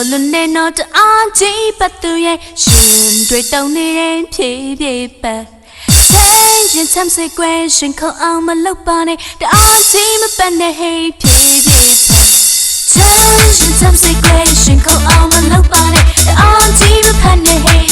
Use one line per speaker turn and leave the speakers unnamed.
တော့တအားကြီးပတ်သူရဲ့ရှင်တွေတုံနေတဲ့ဖြည်းဖြည်းပတ်တိုင်းရင်ချမ်းစိတ်ကွယ်ရှင်ခေါအောင်မလုပ်ပါနဲ့တအားကြီးမပတ်နဲ့ဟေးဖြည်းဖြည်းပတ်တိုင်းရင်ချမ်းစိတ်ကွယ်ရှင်ခေါအောင်မလုပ်ပါနဲ့တအားကြီးမပတ်နဲ့ဟေး